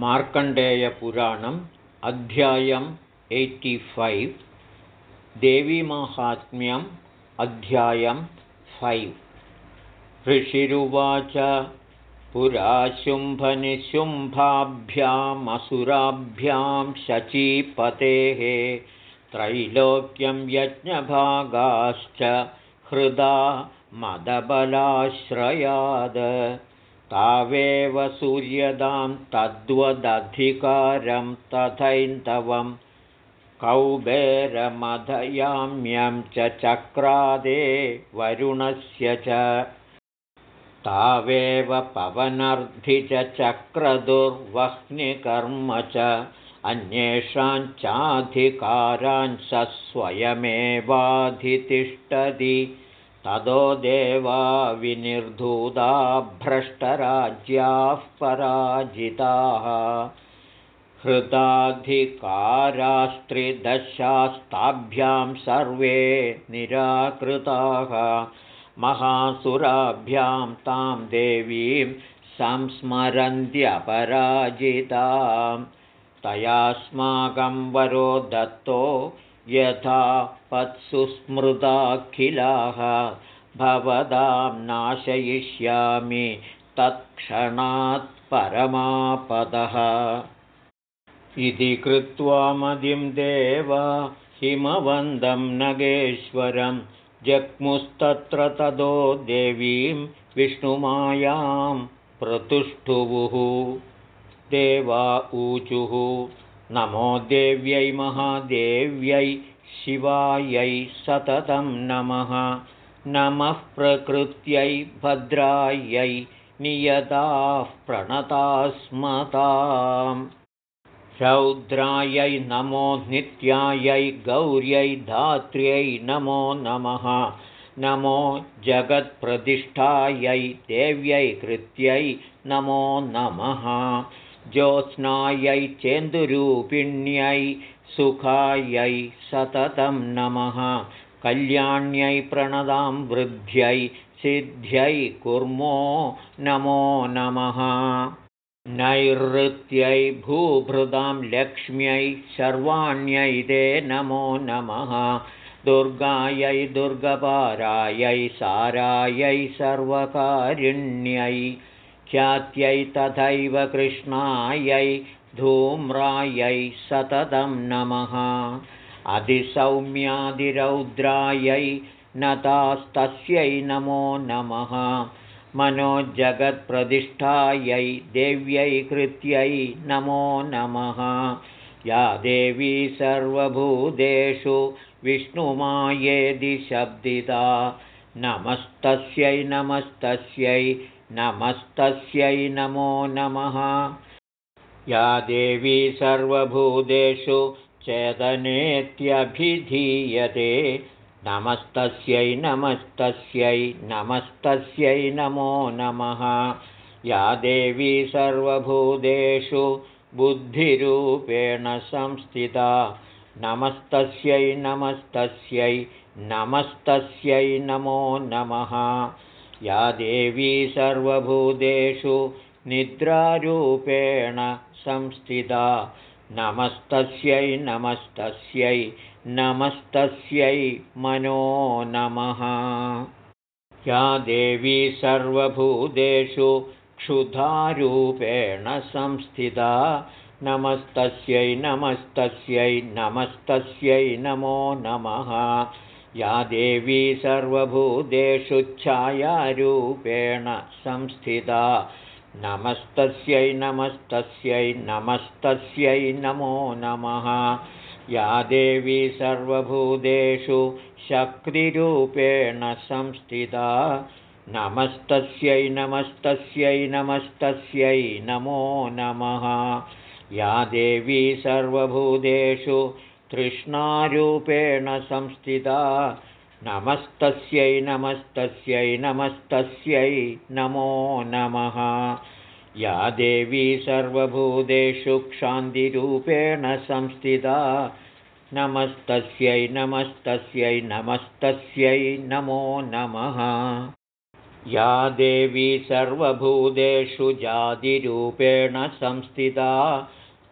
मार्कण्डेयपुराणम् अध्यायम् एय्टिफैव् देवीमाहात्म्यम् अध्यायं फैव् ऋषिरुवाच पुरा शुम्भनिशुम्भाभ्यामसुराभ्यां शचीपतेः त्रैलोक्यं यज्ञभागाश्च हृदा मदबलाश्रयाद तावेव सूर्यदां तद्वदधिकारं तथैन्दवं कौबेरमधयाम्यं च चक्रादे वरुणस्य च। तावेव पवनर्धि च चक्रदुर्वह्निकर्म च अन्येषाञ्चाधिकारान् स स्वयमेवाधितिष्ठति ततो देवा विनिर्धूता भ्रष्टराज्याः पराजिताः। हृदाधिकारास्त्रिदशास्ताभ्यां सर्वे निराकृताः। महासुराभ्यां तां देवीं संस्मरन्त्यपराजितां तयास्माकं वरो दत्तो यथा पत्सुस्मृताखिलाः भवदां नाशयिष्यामि तत्क्षणात् परमापदः। इति कृत्वा मदिं देव हिमवन्दं नगेश्वरं जग्मुस्तत्र तदो देवीं विष्णुमायां प्रतुष्टुवुः। देवा ऊचुः। नमो देव्यै महादेव्यै शिवायै सततं नमः। नमः प्रकृत्यै भद्रायै नियताः प्रणतास्मताम्। रौद्रायै नमो नित्यायै गौर्यै धात्र्यै नमो नमः। नमो जगत्प्रतिष्ठायै देव्यै कृत्यै नमो नमः ज्योत्स्नायै चेन्दुरूपिण्यै सुखायै सततं नमः। कल्याण्यै प्रणदां वृद्ध्यै सिद्ध्यै कुर्मो नमो नमः। नैरृत्यै भूभृदां लक्ष्म्यै सर्वाण्यै ते नमो नमः। दुर्गायै दुर्गपारायै सारायै सर्वकारिण्यै ख्यात्यै तथैव कृष्णायै धूम्रायै सततं नमः। अधिसौम्यादिरौद्रायै नतास्तस्यै नमो नमः। मनोजगत्प्रतिष्ठायै देव्यै कृत्यै नमो नमः। या देवी सर्वभूतेषु विष्णुमायेदि शब्दिता। नमस्तस्यै नमस्तस्यै नमस्तस्यै नमो नमः। या देवी सर्वभूतेषु चेतनेत्यभिधीयते। नमस्तस्यै नमस्तस्यै नमस्तस्यै नमो नमः। या देवी सर्वभूतेषु बुद्धिरूपेण संस्थिता। नमस्तस्यै नमस्तस्यै नमस्तस्यै नमो नमः या देवी सर्वभूतेषु निद्रारूपेण संस्थिता। नमस्तस्यै नमस्तस्यै नमस्तस्यै मनो नमः। या देवी सर्वभूतेषु क्षुधारूपेण संस्थिता। नमस्तस्यै नमस्तस्यै नमस्तस्यै नमो नमः या देवी सर्वभूतेषु छायारूपेण संस्थिता। नमस्तस्यै नमस्तस्यै नमस्तस्यै नमो नमः। या देवी सर्वभूतेषु शक्तिरूपेण संस्थिता। नमस्तस्यै नमस्तस्यै नमस्तस्यै नमो नमः। या देवी सर्वभूतेषु तृष्णारूपेण संस्थिता। नमस्तस्यै नमस्तस्यै नमस्तस्यै नमो नमः। या देवी सर्वभूतेषु क्षान्तिरूपेण संस्थिता। नमस्तस्यै नमस्तस्यै नमस्तस्यै नमो नमः। या देवी सर्वभूतेषु जातिरूपेण संस्थिता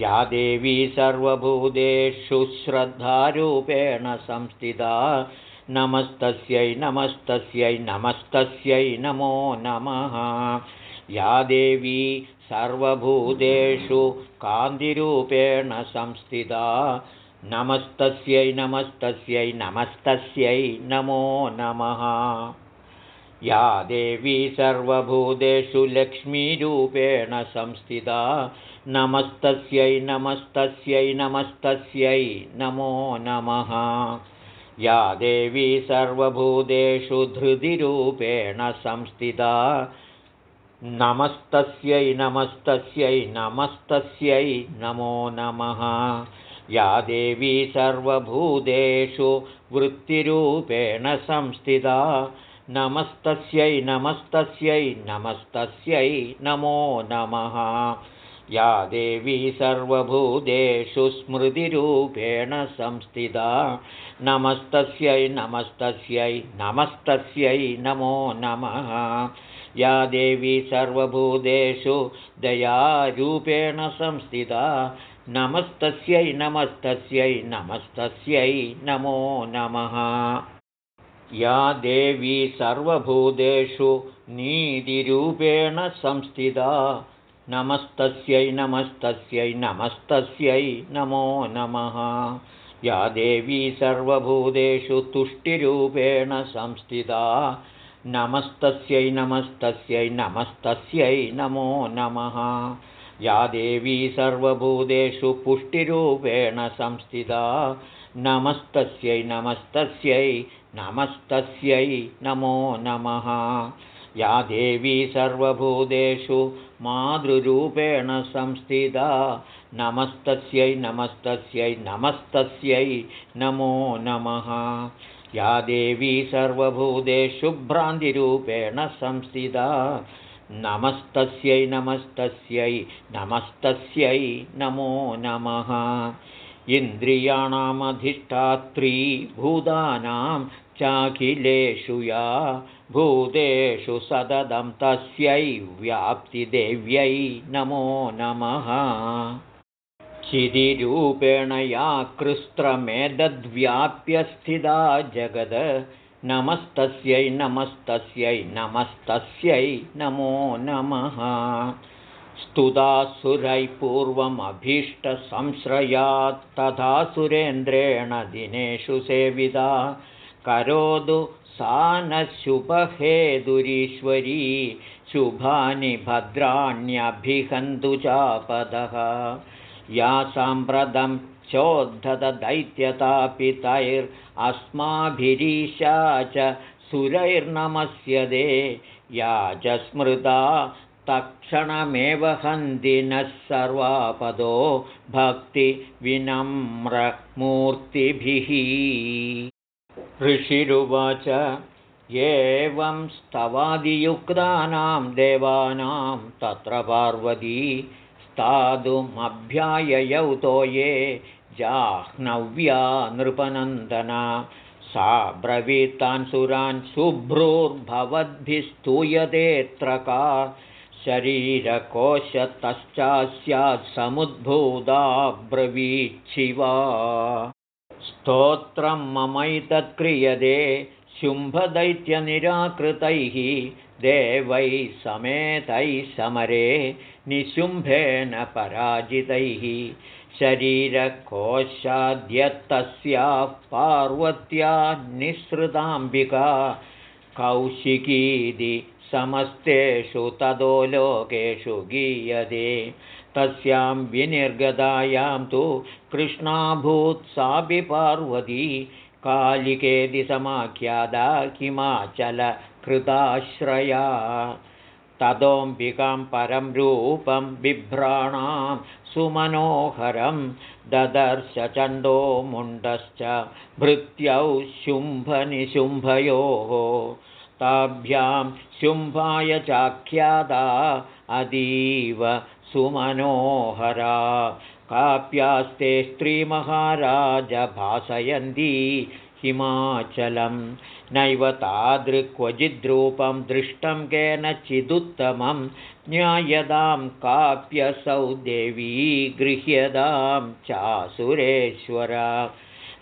या देवी सर्वभूतेषु श्रद्धारूपेण संस्थिता। नमस्तस्यै नमस्तस्यै नमस्तस्यै नमो नमः। या देवी सर्वभूतेषु कान्तिरूपेण संस्थिता। नमस्तस्यै नमस्तस्यै नमस्तस्यै नमो नमः या देवी सर्वभूतेषु लक्ष्मीरूपेण संस्थिता। नमस्तस्यै नमस्तस्यै नमस्तस्यै नमो नमः। या देवी सर्वभूतेषु धृतिरूपेण संस्थिता। नमस्तस्यै नमस्तस्यै नमस्तस्यै नमो नमः। या देवी सर्वभूतेषु वृत्तिरूपेण संस्थिता नमस्तस्यै नमस्तस्यै नमस्तस्यै नमो नमः। या देवी सर्वभूतेषु स्मृतिरूपेण संस्थिता। नमस्तस्यै नमस्तस्यै नमस्तस्यै नमो नमः। या देवी सर्वभूतेषु दयारूपेण संस्थिता। नमस्तस्यै नमस्तस्यै नमस्तस्यै नमो नमः या देवी सर्वभूतेषु नीतिरूपेण संस्थिता। नमस्तस्यै नमस्तस्यै नमस्तस्यै नमो नमः। या देवी सर्वभूतेषु तुष्टिरूपेण संस्थिता। नमस्तस्यै नमस्तस्यै नमस्तस्यै नमो नमः। या देवी सर्वभूतेषु पुष्टिरूपेण संस्थिता। नमस्तस्यै नमस्तस्यै नमस्तस्यै नमो नमः। या देवी सर्वभूतेषु मातृरूपेण संस्थिता। नमस्तस्यै नमस्तस्यै नमस्तस्यै नमो नमः। या देवी सर्वभूतेषु भ्रान्तिरूपेण संस्थिता। नमस्तस्यै नमस्तस्यै नमस्तस्यै नमो नमः। इन्द्रियाणामधिष्ठात्री भूतानां चाखिलेषु या भूतेषु सततं तस्यै व्याप्तिदेव्यै नमो नमः। चिदिरूपेण या कृस्त्रमेतद्व्याप्यस्थिता जगद नमस्तस्यै नमस्तस्यै नमस्तस्यै नमो नमः। स्तुतासुरैः पूर्वमभीष्टसंश्रयात् तथा सुरेन्द्रेण दिनेषु सेविता करोतु सा न शुभहेदुरीश्वरी शुभानि भद्राण्यभिहन्तु चापदः। या साम्प्रतं चोद्धतदैत्यतापि तैरस्माभिरीशा च सुरैर्नमस्यदे या च स्मृता तत्क्षणमेव हन्दिनः सर्वापदो भक्तिविनम्रमूर्तिभिः ऋषिरुवाच। एवं स्तवादियुक्तानां देवानां तत्र पार्वती तादुमभ्याययौ ये जाह्नव्या नृपनन्दना। सा ब्रवीतान् सुरान् शुभ्रूर्भवद्भिस्तूयतेऽत्र का शरीरकोशतश्चास्यात् समुद्भूता ब्रवीच्छिवा स्तोत्रं ममैतत्क्रियते शुम्भदैत्यनिराकृतैः देवैः समेतैः समरे निशुम्भेन पराजितैः शरीरकोशाद्यत्तस्याः पार्वत्या निःसृताम्बिका कौशिकीदि समस्तेषु तदो लोकेषु गीयते तस्यां विनिर्गतायां तु कृष्णाभूत्सापि पार्वती कालिकेदि समाख्यादा हिमाचलकृताश्रया। ततोऽम्बिकां परं रूपं बिभ्राणां सुमनोहरं ददर्शचण्डो मुण्डश्च भृत्यौ शुम्भनिशुम्भयोः। ताभ्यां शुम्भाय चाख्यादा अतीव सुमनोहरा। काप्यास्ते स्त्रीमहाराज भासयन्ती हिमाचलं नैव तादृक्वचिद्रूपं दृष्टं केनचिदुत्तमं ज्ञायदां काप्यसौ देवी गृह्यदां चासुरेश्वरा।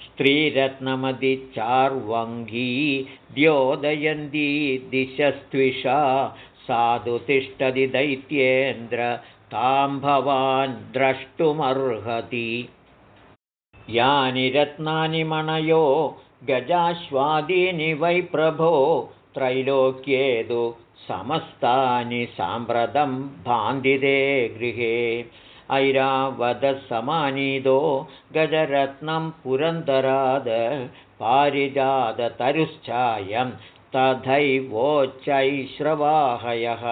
स्त्रीरत्नमदिचार्वङ्गी द्योदयन्ती दिशस्त्विषा। साधु तिष्ठति दैत्येन्द्र तां भवान् द्रष्टुमर्हति। यानि रत्नानि मणयो गजाश्वादीनि वै प्रभो त्रैलोक्येदु समस्तानि साम्प्रतं भान्दिते गृहे। ऐरावदसमानीदो गजरत्नं पुरन्दराद पारिजाततरुश्चायं तथैवोच्चैश्रवाहयः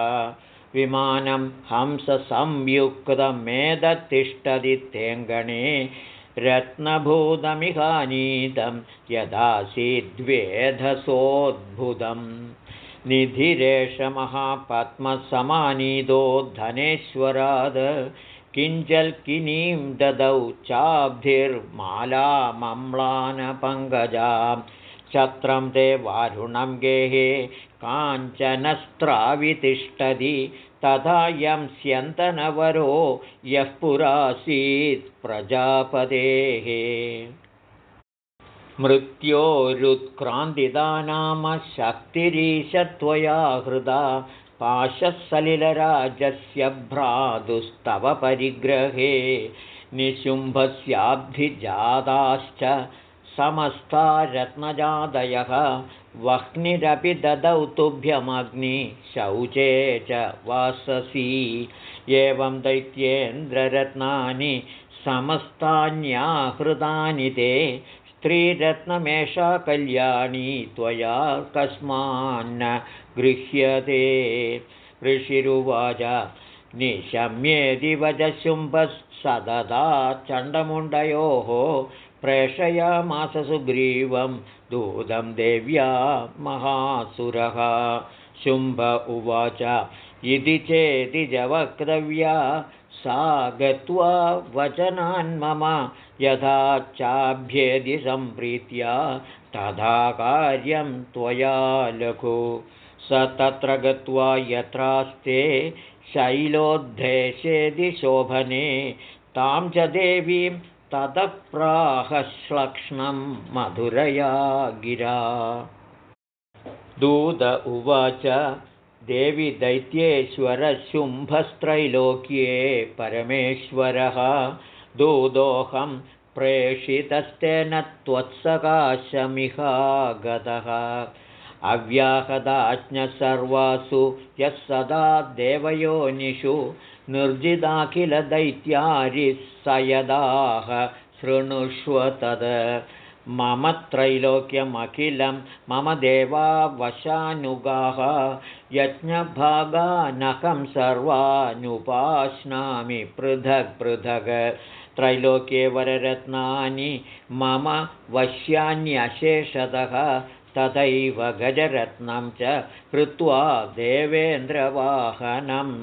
विमानं हंससंयुक्तमेदतिष्ठति तेऽङ्गणे रत्नभूतमिहानीतं यदासीद्वेधसोद्भुतं निधिरेष महापद्मसमानीदो धनेश्वराद किञ्जल्किनीं ददौ चाब्धिर्मालामम्लानपङ्कजां। छत्रं ते वारुणं गेहे काञ्चनस्त्रावितिष्ठति तथा यं स्यन्तनवरो यः पुरासीत् प्रजापतेः। मृत्योरुत्क्रान्तिदा नाम शक्तिरीशत्वया हृदा पाशसलिलराजस्य भ्रातुस्तव परिग्रहे निशुम्भस्याब्धिजाताश्च समस्ता रत्नजादयः वह्निरपि ददौ तुभ्यमग्नि शौचे च वाससी। एवं दैत्येन्द्ररत्नानि समस्तान्याहृतानि ते स्त्रीरत्नमेषा कल्याणी त्वया कस्मान्न गृह्यते। ऋषिरुवाच निशम्येदि वजशुम्भः सददा चण्डमुण्डयोः प्रेषयामास सुग्रीवं। दूतं देव्या महासुरः। शुम्भ उवाच इति चेति च वक्तव्या सा गत्वा वचनान्मम यथा चाभ्येदि सम्प्रीत्या तथा कार्यं त्वया लघु। स तत्र गत्वा यत्रास्ते शैलोद्धेशेदि शोभने तां च देवीं ततः प्राहश्लक्ष्णं मधुरया गिरा। दूत उवाच देवि दैत्येश्वरशुम्भस्त्रैलोक्ये परमेश्वरः। दूदोऽहं प्रेषितस्तेन त्वत्सकाशमिहागतः। अव्याहदाज्ञसर्वासु यः सदा देवयोनिषु निर्जिदाखिलदैत्यारिः स यदाह शृणुष्व तद्। मम त्रैलोक्यमखिलं मम देवावशानुगाः यज्ञभागानकं सर्वानुपाश्नामि पृथक् पृथक् त्रैलोक्ये वररत्नानि मम वश्यान्यशेषतः तथैव गजरत्नं च कृत्वा देवेन्द्रवाहनम्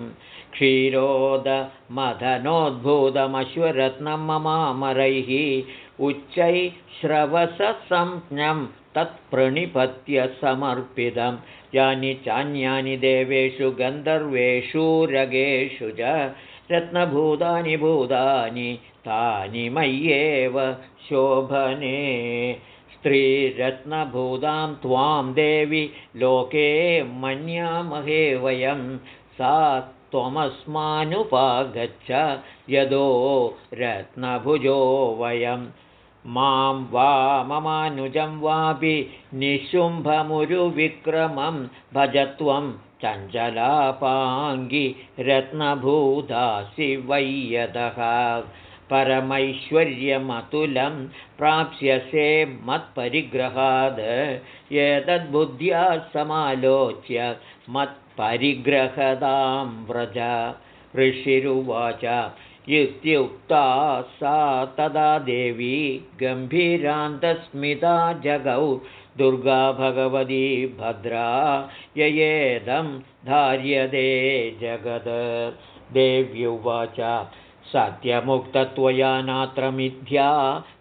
क्षीरोदमधनोद्भूतमश्वरत्नं ममामरैः उच्चैः श्रवसंज्ञं तत्प्रणिपत्य समर्पितं। यानि चान्यानि देवेषु गन्धर्वेषु रगेषु च रत्नभूतानि भूतानि तानि मय्येव शोभने। स्त्रीरत्नभूतां त्वां देवि लोके मन्यामहे वयं सा त्वमस्मानुपागच्छ। यदो रत्नभुजो वयं। मां वा ममानुजं वापि निशुम्भमुरुविक्रमं। भजत्वं चञ्चलापाङ्गि रत्नभूतासि वै यतः परमैश्वर्यमतुलं प्राप्स्यसे मत्परिग्रहाद्। एतद्बुद्ध्या समालोच्य मत्परिग्रहदां व्रज। ऋषिरुवाच इत्युक्ता सा तदा देवी गम्भीरान्तस्मिता जगौ। दुर्गा भगवती भद्रा ययेदं धार्यते जगद। देव्युवाच सत्यमुक्तत्वया नात्र मिथ्या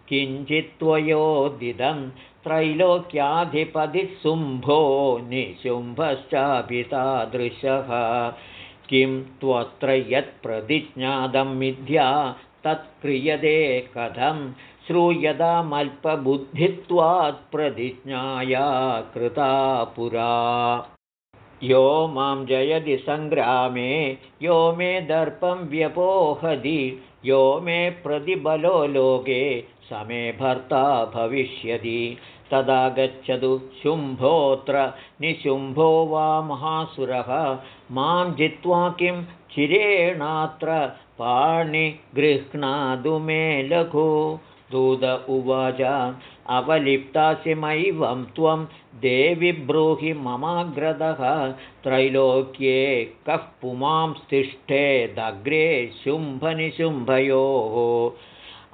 किञ्चित्त्वयोदिदं त्रैलोक्याधिपतिः शुम्भो निशुम्भश्चापितादृशः किं त्वत्र यत्प्रतिज्ञातं मिथ्या तत्क्रियते कथं? श्रूयतामल्पबुद्धित्वात् प्रतिज्ञाया कृता पुरा यो मां जयति सङ्ग्रामे यो मे दर्पं व्यपोहति यो मे प्रतिबलो लोके समे भर्ता भविष्यति तदा गच्छतु शुम्भोऽत्र निशुम्भो वा महासुरः मां जित्वा किं चिरेणात्र पाणिगृह्णातु मे लघु दूत उवाच अवलिप्तासिमैवं त्वं देवि ब्रूहि ममाग्रदः। त्रैलोक्ये कः पुमांस्तिष्ठेदग्रे शुम्भनिशुम्भयोः।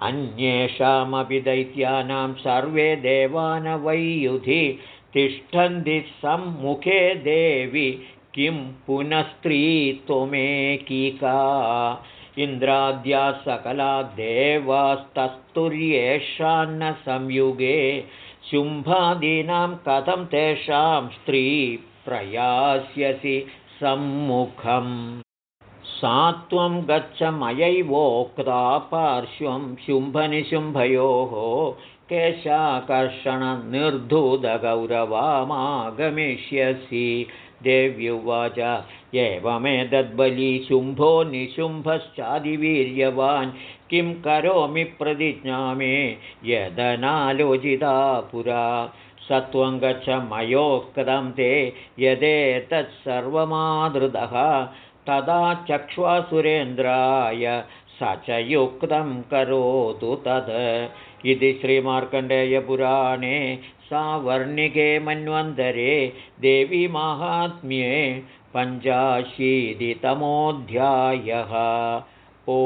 अन्येषामपि दैत्यानां सर्वे देवानवैयुधि तिष्ठन्ति सम्मुखे देवि। किं पुनस्त्री त्वमेकीका इन्द्राद्या सकला देवास्तस्तुर्येषान्न संयुगे शुम्भादीनां कथं तेषां स्त्री प्रयास्यसि सम्मुखम्? सा त्वं गच्छ मयैवोक्ता पार्श्वं शुम्भनिशुम्भयोः केशाकर्षणनिर्धूतगौरवामागमिष्यसि देव्युवाच। एवमेतद्बली शुम्भो निशुम्भश्चादिवीर्यवान्। किं करोमि प्रतिज्ञा मे यदनालोचिता पुरा। सत्वं गच्छ मयोक्तं ते यदेतत्सर्वमादृतः तदा चक्ष्वासुरेन्द्राय स च युक्तं करोतु तद् इति श्रीमार्कण्डेयपुराणे सावर्णिके मन्वन्तरे देवीमाहात्म्ये पञ्चाशीतितमोऽध्यायः। ओ